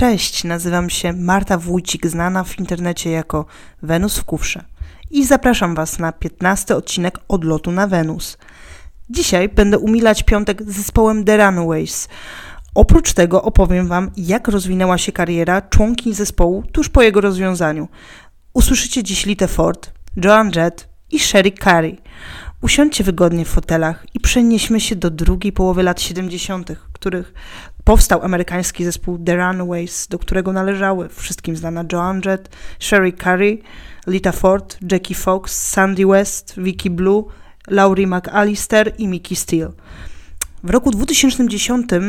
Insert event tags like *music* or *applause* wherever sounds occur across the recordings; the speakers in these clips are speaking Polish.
Cześć, nazywam się Marta Wójcik, znana w internecie jako Wenus w kufrze. I zapraszam Was na 15 odcinek odlotu na Wenus. Dzisiaj będę umilać piątek z zespołem The Runaways. Oprócz tego opowiem Wam, jak rozwinęła się kariera członki zespołu tuż po jego rozwiązaniu. Usłyszycie dziś Litę Ford, Joan Jett i Sherry Carey. Usiądźcie wygodnie w fotelach i przenieśmy się do drugiej połowy lat 70., których powstał amerykański zespół The Runaways, do którego należały wszystkim znana Joan Jett, Sherry Carey, Lita Ford, Jackie Fox, Sandy West, Vicky Blue, Laurie McAllister i Mickey Steele. W roku 2010 e,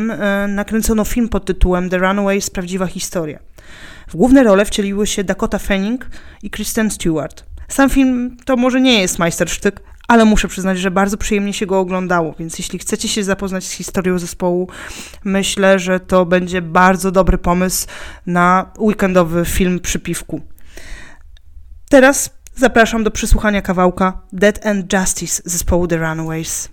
nakręcono film pod tytułem The Runaways Prawdziwa historia. W główne role wcieliły się Dakota Fanning i Kristen Stewart. Sam film to może nie jest majstersztyk, ale muszę przyznać, że bardzo przyjemnie się go oglądało, więc jeśli chcecie się zapoznać z historią zespołu, myślę, że to będzie bardzo dobry pomysł na weekendowy film przy piwku. Teraz zapraszam do przysłuchania kawałka Dead and Justice zespołu The Runaways.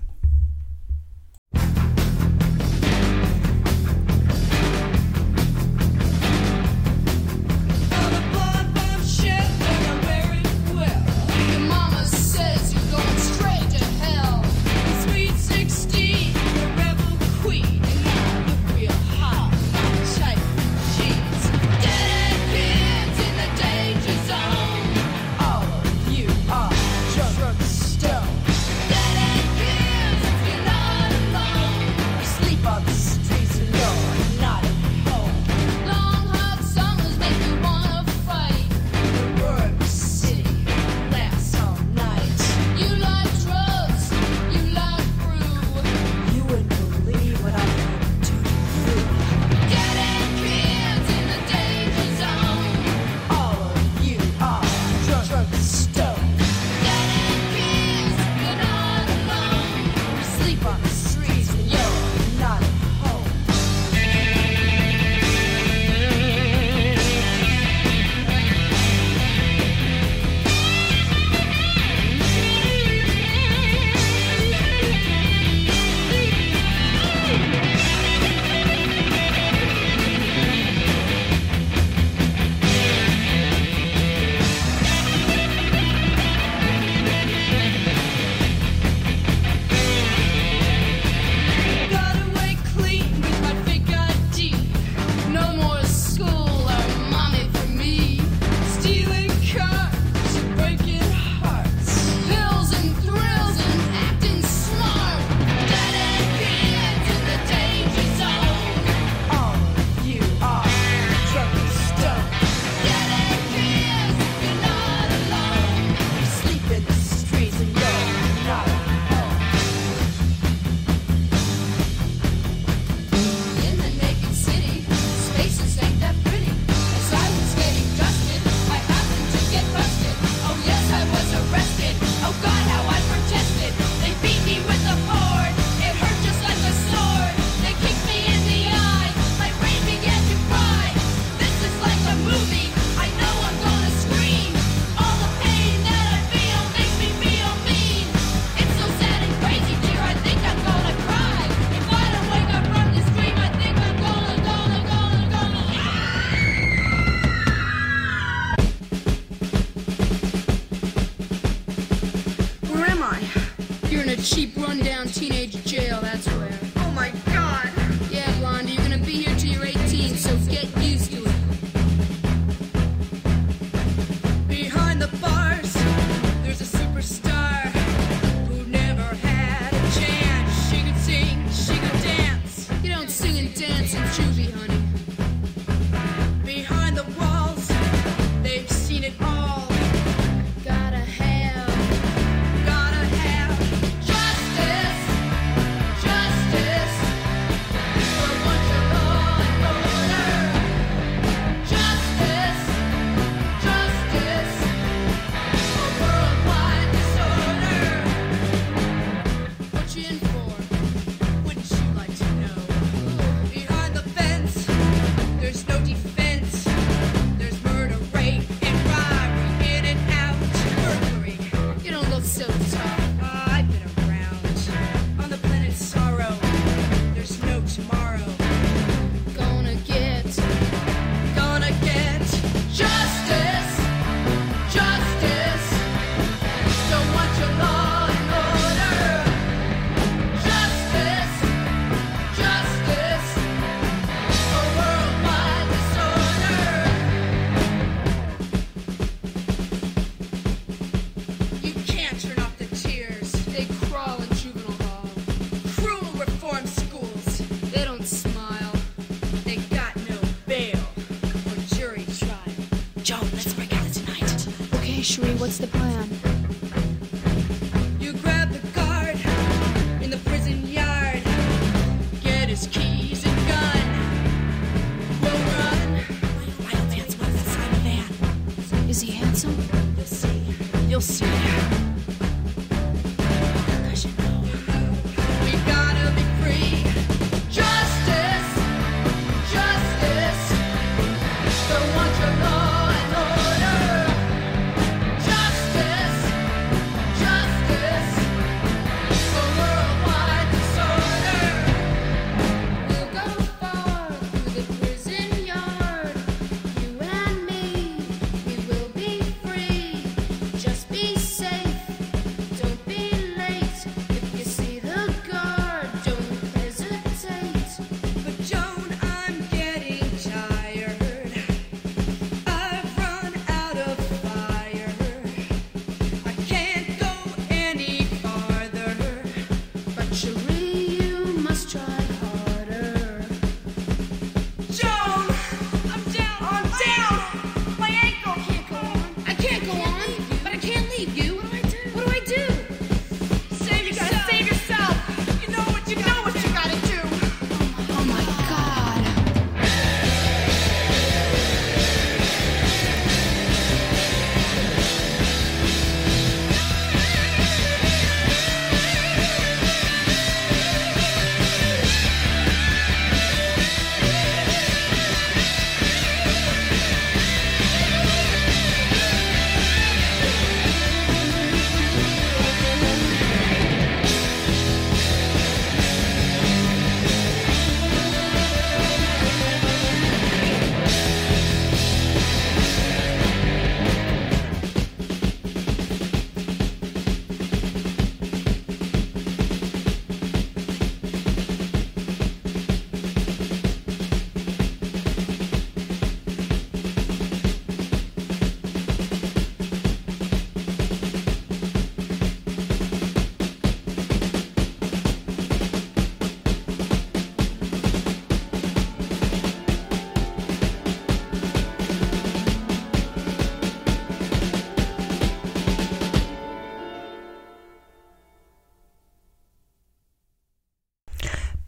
What's the plan?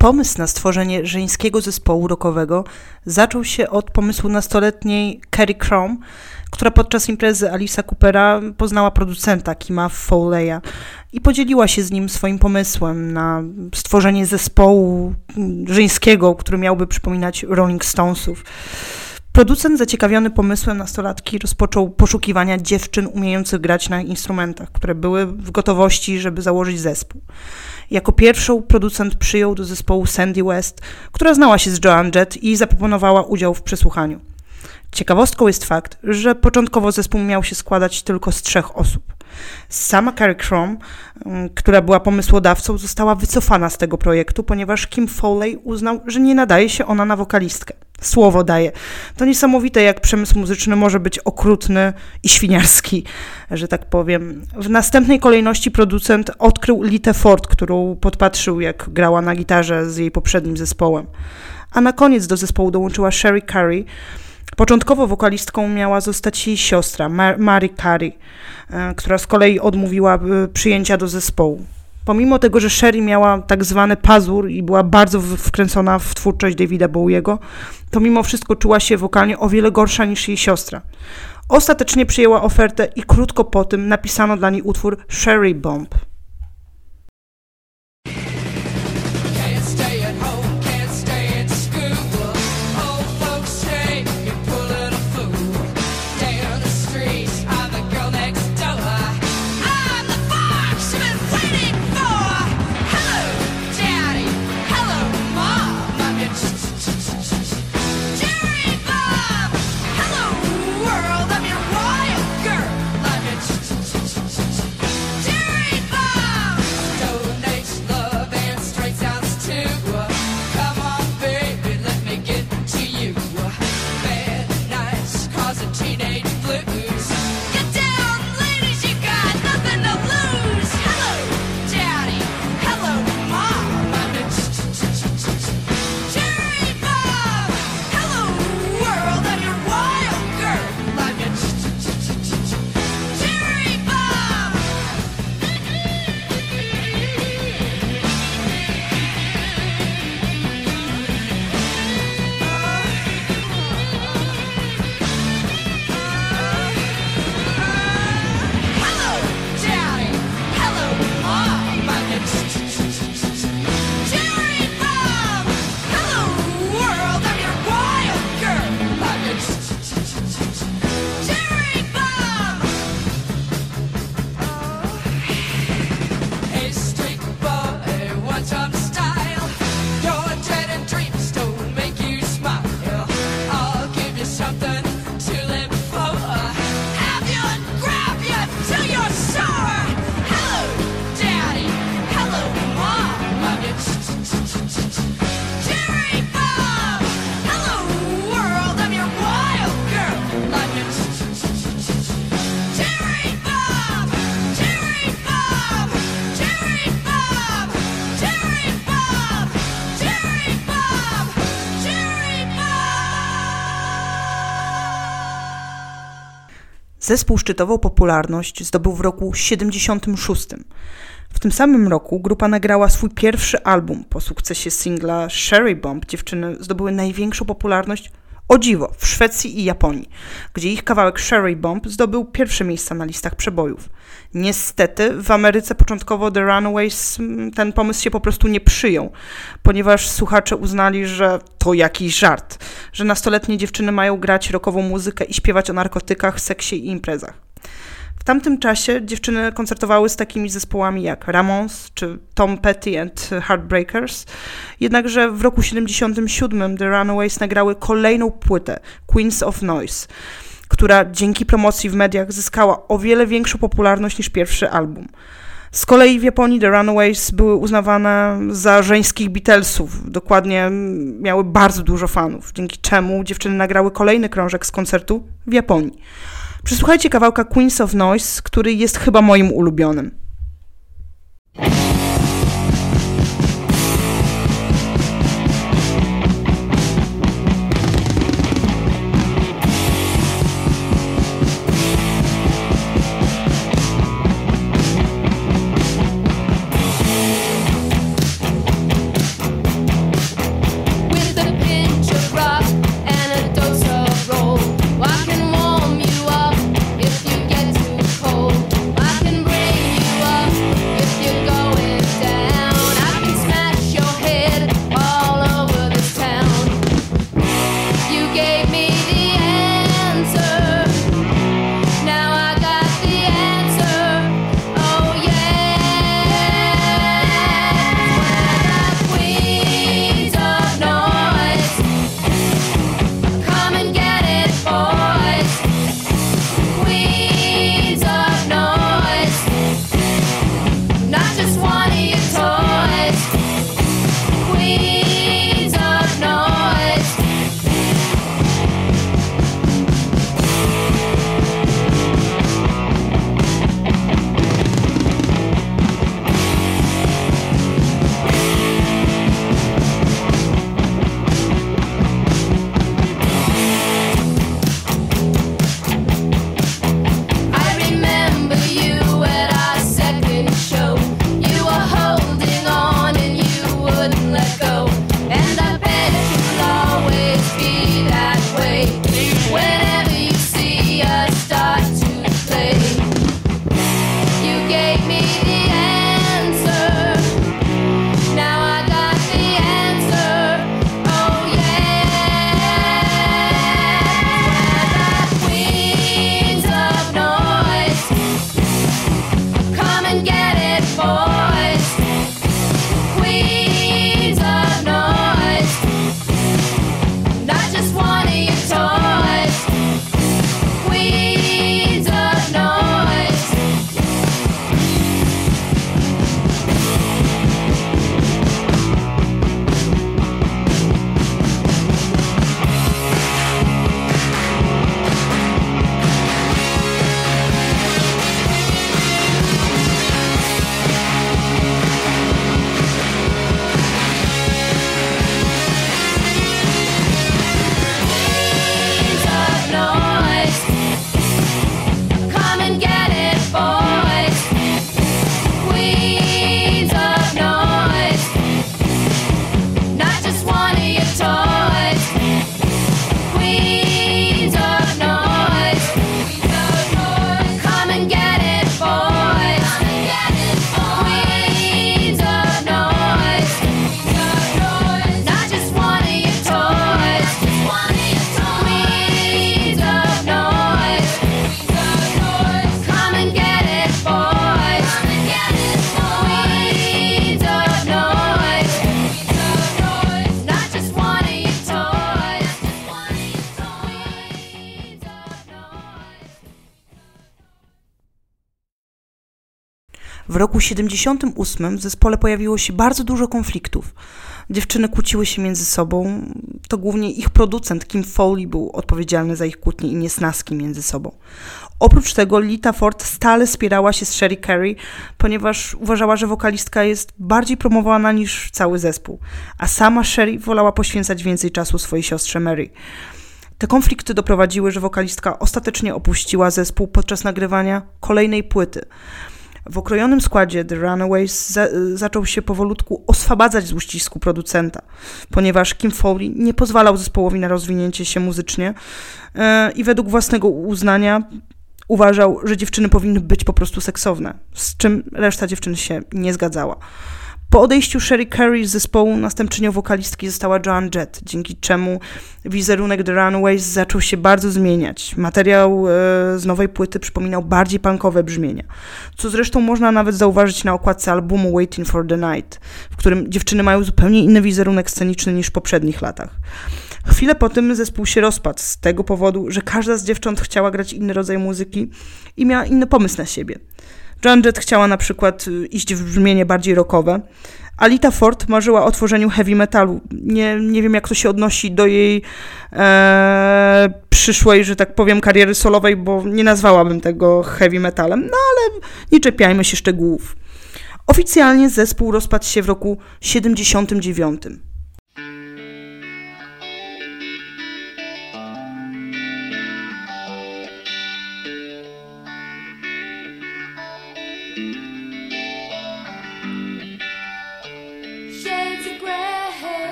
Pomysł na stworzenie żeńskiego zespołu rockowego zaczął się od pomysłu nastoletniej Carrie Crom, która podczas imprezy Alisa Coopera poznała producenta Kima Fowleya i podzieliła się z nim swoim pomysłem na stworzenie zespołu żeńskiego, który miałby przypominać Rolling Stonesów. Producent zaciekawiony pomysłem nastolatki rozpoczął poszukiwania dziewczyn umiejących grać na instrumentach, które były w gotowości, żeby założyć zespół. Jako pierwszą producent przyjął do zespołu Sandy West, która znała się z Joan Jett i zaproponowała udział w przesłuchaniu. Ciekawostką jest fakt, że początkowo zespół miał się składać tylko z trzech osób. Sama Carrie Crom, mm, która była pomysłodawcą, została wycofana z tego projektu, ponieważ Kim Foley uznał, że nie nadaje się ona na wokalistkę. Słowo daje. To niesamowite, jak przemysł muzyczny może być okrutny i świniarski, że tak powiem. W następnej kolejności producent odkrył Litę Ford, którą podpatrzył, jak grała na gitarze z jej poprzednim zespołem. A na koniec do zespołu dołączyła Sherry Curry. Początkowo wokalistką miała zostać jej siostra, Mar- Mary Curry, e, która z kolei odmówiła e, przyjęcia do zespołu. Pomimo tego, że Sherry miała tak zwany pazur i była bardzo wkręcona w twórczość Davida Bowiego, to mimo wszystko czuła się wokalnie o wiele gorsza niż jej siostra. Ostatecznie przyjęła ofertę i krótko po tym napisano dla niej utwór Sherry Bomb. Zespół szczytową popularność zdobył w roku 76. W tym samym roku grupa nagrała swój pierwszy album. Po sukcesie singla Sherry Bomb dziewczyny zdobyły największą popularność o dziwo w Szwecji i Japonii, gdzie ich kawałek Sherry Bomb zdobył pierwsze miejsca na listach przebojów. Niestety w Ameryce początkowo The Runaways mm, ten pomysł się po prostu nie przyjął, ponieważ słuchacze uznali, że to jakiś żart, że nastoletnie dziewczyny mają grać rockową muzykę i śpiewać o narkotykach, seksie i imprezach. W tamtym czasie dziewczyny koncertowały z takimi zespołami jak Ramones czy Tom Petty and Heartbreakers, jednakże w roku 77 The Runaways nagrały kolejną płytę Queens of Noise, która dzięki promocji w mediach zyskała o wiele większą popularność niż pierwszy album. Z kolei w Japonii The Runaways były uznawane za żeńskich Beatlesów. Dokładnie miały bardzo dużo fanów, dzięki czemu dziewczyny nagrały kolejny krążek z koncertu w Japonii. Przysłuchajcie kawałka Queens of Noise, który jest chyba moim ulubionym. 78 w zespole pojawiło się bardzo dużo konfliktów. Dziewczyny kłóciły się między sobą. To głównie ich producent Kim Foley był odpowiedzialny za ich kłótnie i niesnaski między sobą. Oprócz tego Lita Ford stale spierała się z Sherry Carey, ponieważ uważała, że wokalistka jest bardziej promowana niż cały zespół, a sama Sherry wolała poświęcać więcej czasu swojej siostrze Mary. Te konflikty doprowadziły, że wokalistka ostatecznie opuściła zespół podczas nagrywania kolejnej płyty. W okrojonym składzie The Runaways za, zaczął się powolutku oswabadzać z uścisku producenta, ponieważ Kim Foley nie pozwalał zespołowi na rozwinięcie się muzycznie e, i według własnego uznania uważał, że dziewczyny powinny być po prostu seksowne, z czym reszta dziewczyn się nie zgadzała. Po odejściu Sherry Carey z zespołu następczynią wokalistki została Joan Jett, dzięki czemu wizerunek The Runaways zaczął się bardzo zmieniać. Materiał e, z nowej płyty przypominał bardziej punkowe brzmienia, co zresztą można nawet zauważyć na okładce albumu Waiting for the Night, w którym dziewczyny mają zupełnie inny wizerunek sceniczny niż w poprzednich latach. Chwilę po tym zespół się rozpadł z tego powodu, że każda z dziewcząt chciała grać inny rodzaj muzyki i miała inny pomysł na siebie. Joan chciała na przykład y, iść w brzmienie bardziej rockowe. Alita Ford marzyła o tworzeniu heavy metalu. Nie, nie wiem, jak to się odnosi do jej e, przyszłej, że tak powiem, kariery solowej, bo nie nazwałabym tego heavy metalem, no ale nie czepiajmy się szczegółów. Oficjalnie zespół rozpadł się w roku 79.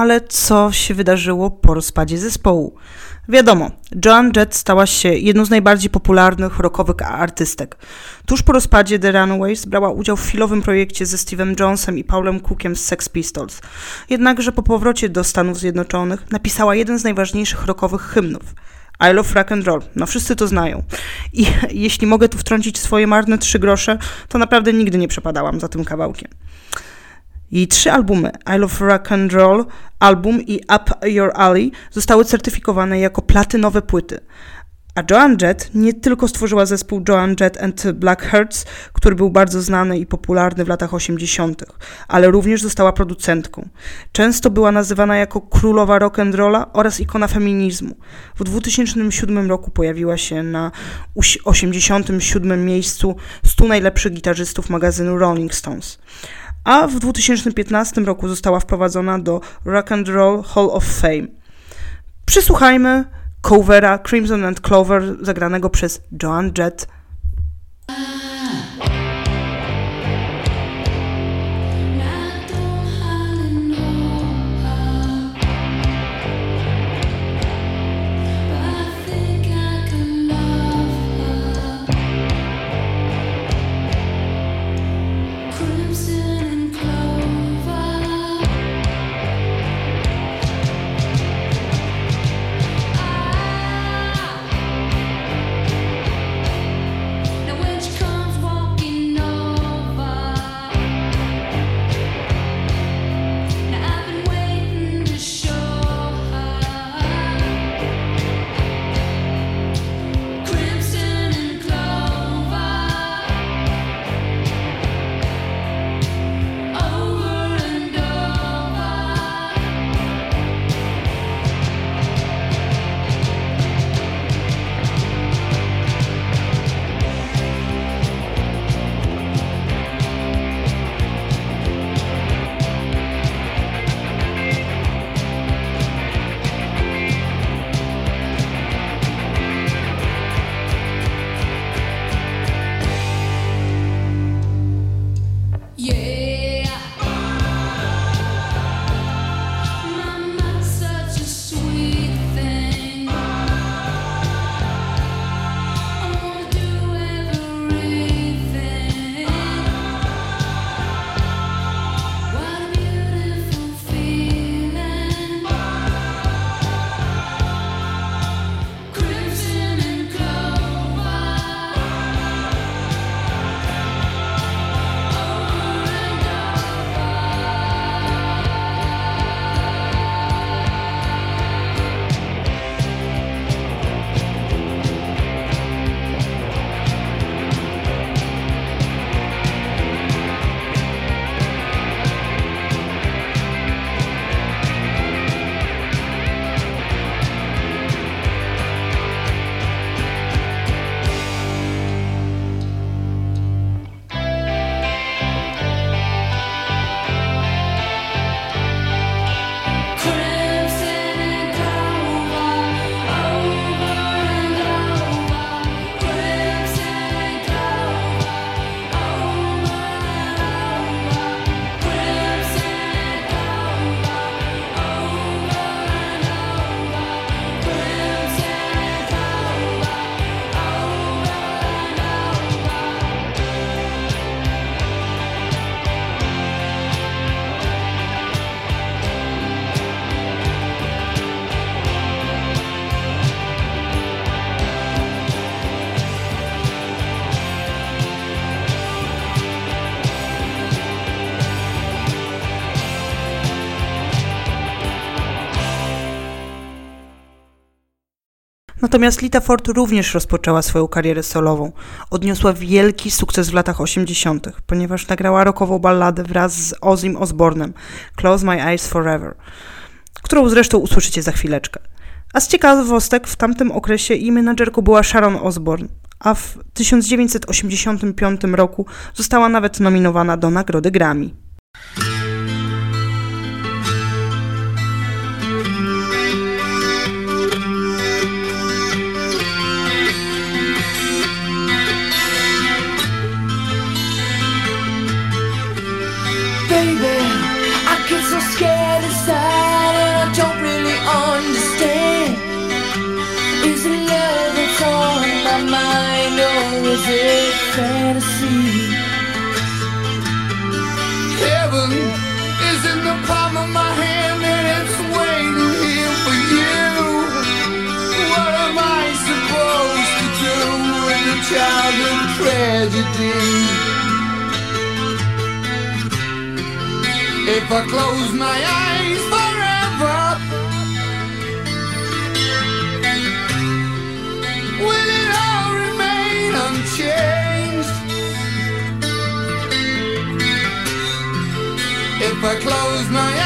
ale co się wydarzyło po rozpadzie zespołu? Wiadomo, Joan Jett stała się jedną z najbardziej popularnych rockowych artystek. Tuż po rozpadzie The Runaways brała udział w chwilowym projekcie ze Steve'em Jonesem i Paulem Cookiem z Sex Pistols. Jednakże po powrocie do Stanów Zjednoczonych napisała jeden z najważniejszych rockowych hymnów. I love rock and roll. No wszyscy to znają. I *laughs* jeśli mogę tu wtrącić swoje marne trzy grosze, to naprawdę nigdy nie przepadałam za tym kawałkiem. Jej trzy albumy I Love Rock and Roll, album i Up Your Alley zostały certyfikowane jako platynowe płyty. A Joan Jett nie tylko stworzyła zespół Joan Jett and Blackhearts, który był bardzo znany i popularny w latach 80., ale również została producentką. Często była nazywana jako królowa rock'n'rolla oraz ikona feminizmu. W 2007 roku pojawiła się na uś- 87 miejscu 100 najlepszych gitarzystów magazynu Rolling Stones a w 2015 roku została wprowadzona do Rock and Roll Hall of Fame. Przysłuchajmy covera Crimson and Clover zagranego przez Joan Jett. Natomiast Lita Ford również rozpoczęła swoją karierę solową. Odniosła wielki sukces w latach 80., ponieważ nagrała rockową balladę wraz z Ozim Osbornem Close My Eyes Forever, którą zresztą usłyszycie za chwileczkę. A z ciekawostek w tamtym okresie jej menadżerką była Sharon Osbourne, a w 1985 roku została nawet nominowana do nagrody Grammy. If I close my eyes forever, will it all remain unchanged? If I close my eyes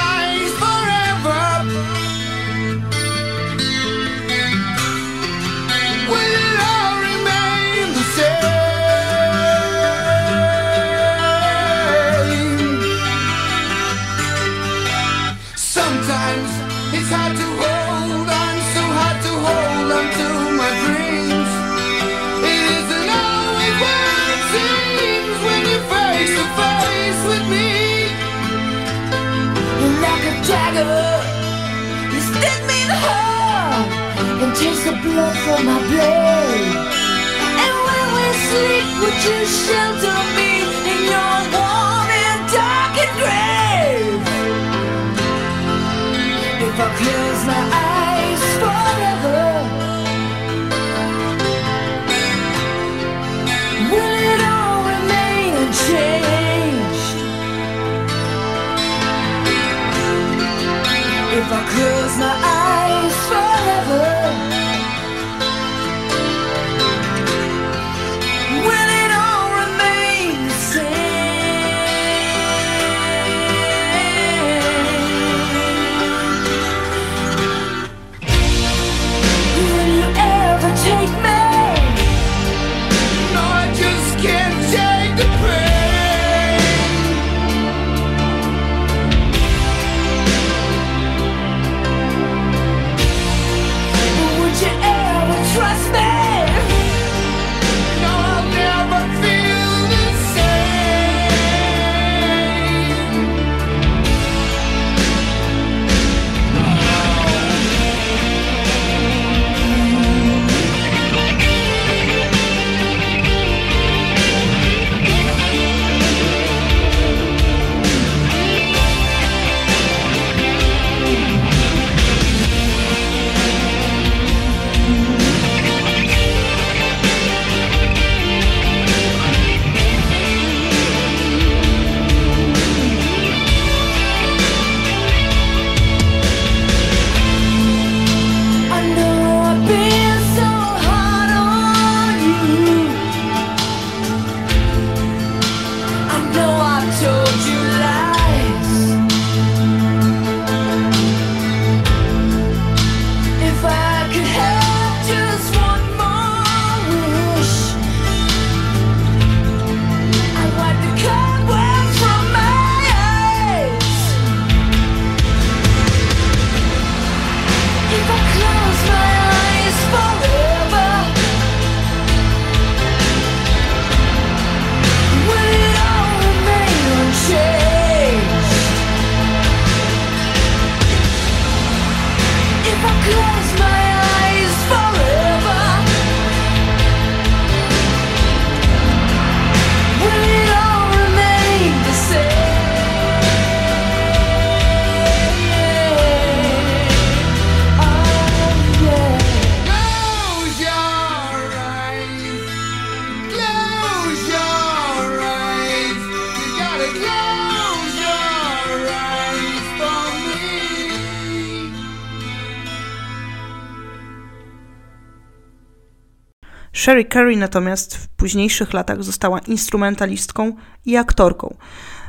Sherry Curry natomiast w późniejszych latach została instrumentalistką i aktorką.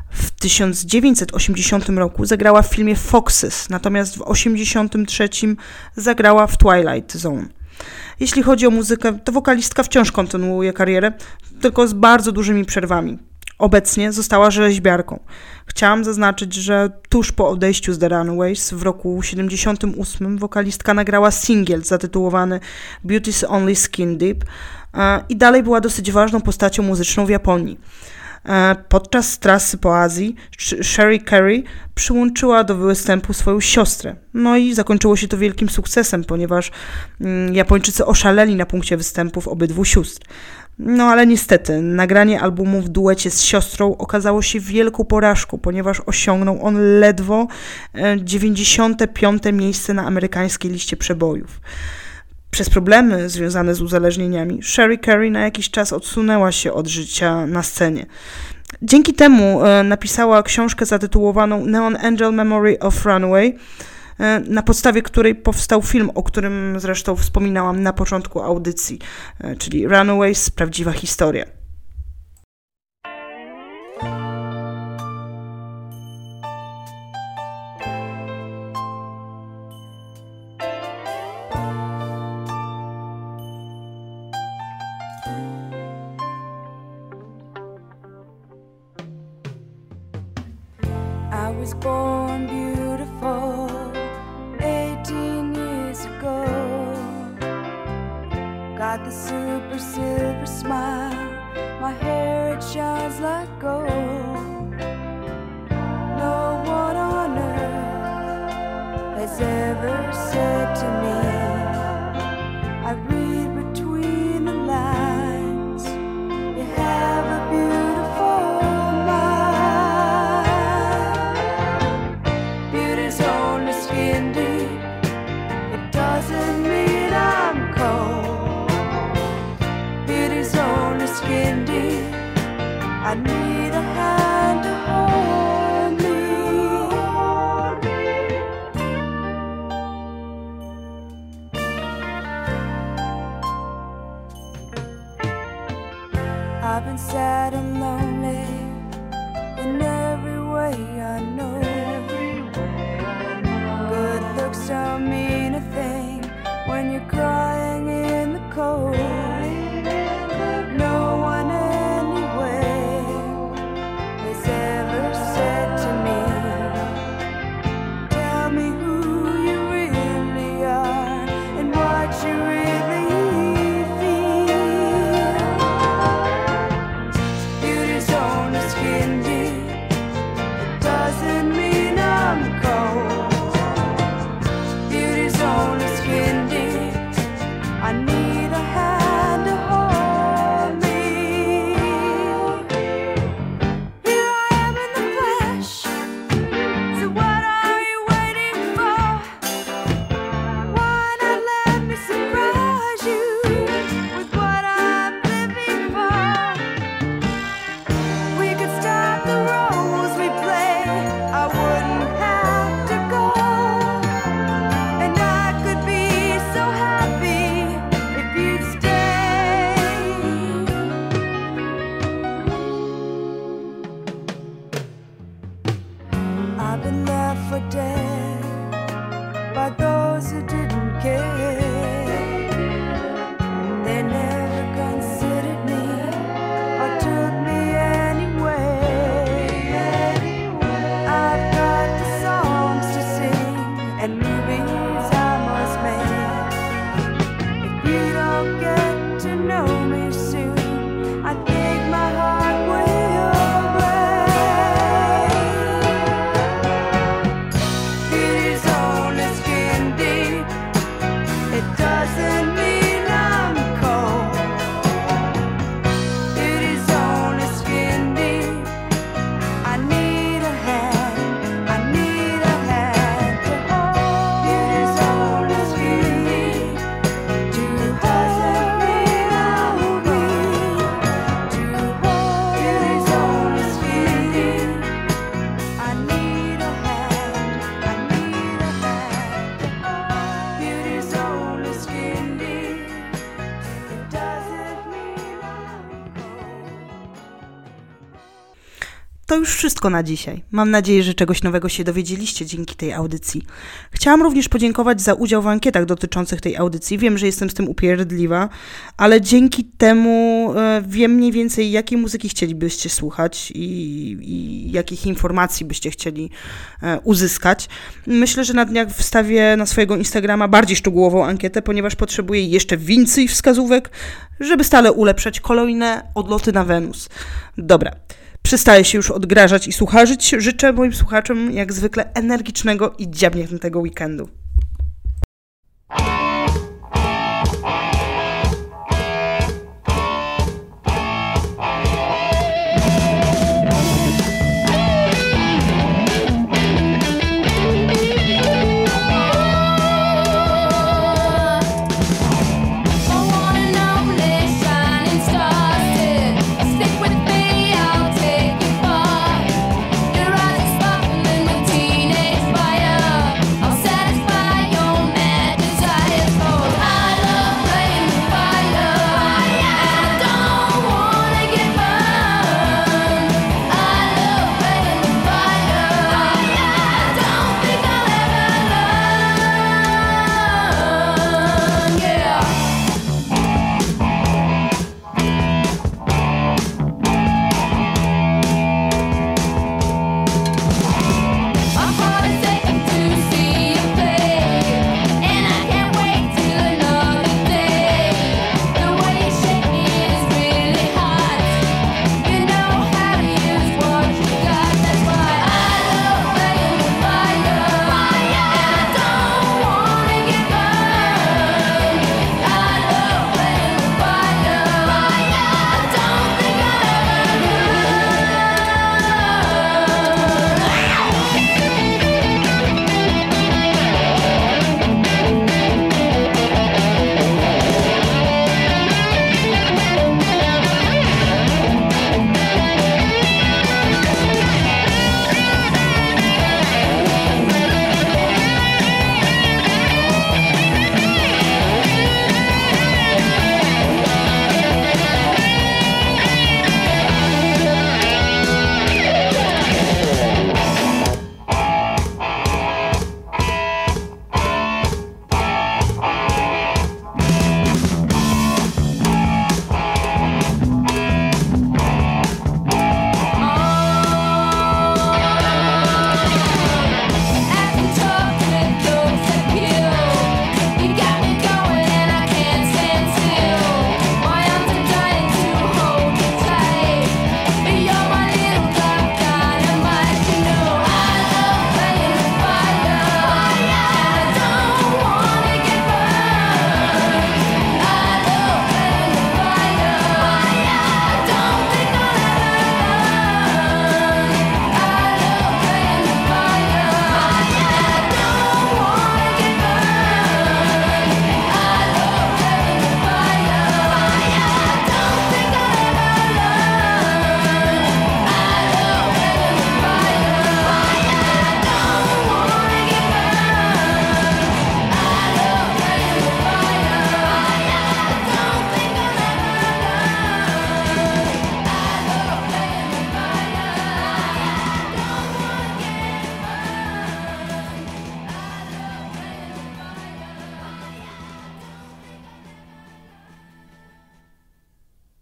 W 1980 roku zagrała w filmie Foxes, natomiast w 1983 zagrała w Twilight Zone. Jeśli chodzi o muzykę, to wokalistka wciąż kontynuuje karierę, tylko z bardzo dużymi przerwami. Obecnie została rzeźbiarką. Chciałam zaznaczyć, że tuż po odejściu z The Runaways w roku 78 wokalistka nagrała singiel zatytułowany Beauty's Only Skin Deep e, i dalej była dosyć ważną postacią muzyczną w Japonii. E, podczas trasy po Azji Sherry Carey przyłączyła do występu swoją siostrę. No i zakończyło się to wielkim sukcesem, ponieważ mm, Japończycy oszaleli na punkcie występów obydwu sióstr. No ale niestety, nagranie albumu w duecie z siostrą okazało się wielką porażką, ponieważ osiągnął on ledwo e, 95. miejsce na amerykańskiej liście przebojów. Przez problemy związane z uzależnieniami, Sherry Curry na jakiś czas odsunęła się od życia na scenie. Dzięki temu e, napisała książkę zatytułowaną Neon Angel Memory of Runway – E, na podstawie której powstał film, o którym zresztą wspominałam na początku audycji, e, czyli Runaways, prawdziwa historia. To już wszystko na dzisiaj. Mam nadzieję, że czegoś nowego się dowiedzieliście dzięki tej audycji. Chciałam również podziękować za udział w ankietach dotyczących tej audycji. Wiem, że jestem z tym upierdliwa, ale dzięki temu e, wiem mniej więcej, jakiej muzyki chcielibyście słuchać i, i jakich informacji byście chcieli e, uzyskać. Myślę, że na dniach wstawię na swojego Instagrama bardziej szczegółową ankietę, ponieważ potrzebuję jeszcze więcej wskazówek, żeby stale ulepszać kolejne odloty na Wenus. Dobra przestaje się już odgrażać i słucharzyć. Życzę moim słuchaczom jak zwykle energicznego i dziabniętego weekendu.